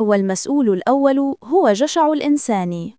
والمسؤول الأول هو جشع الإنسان.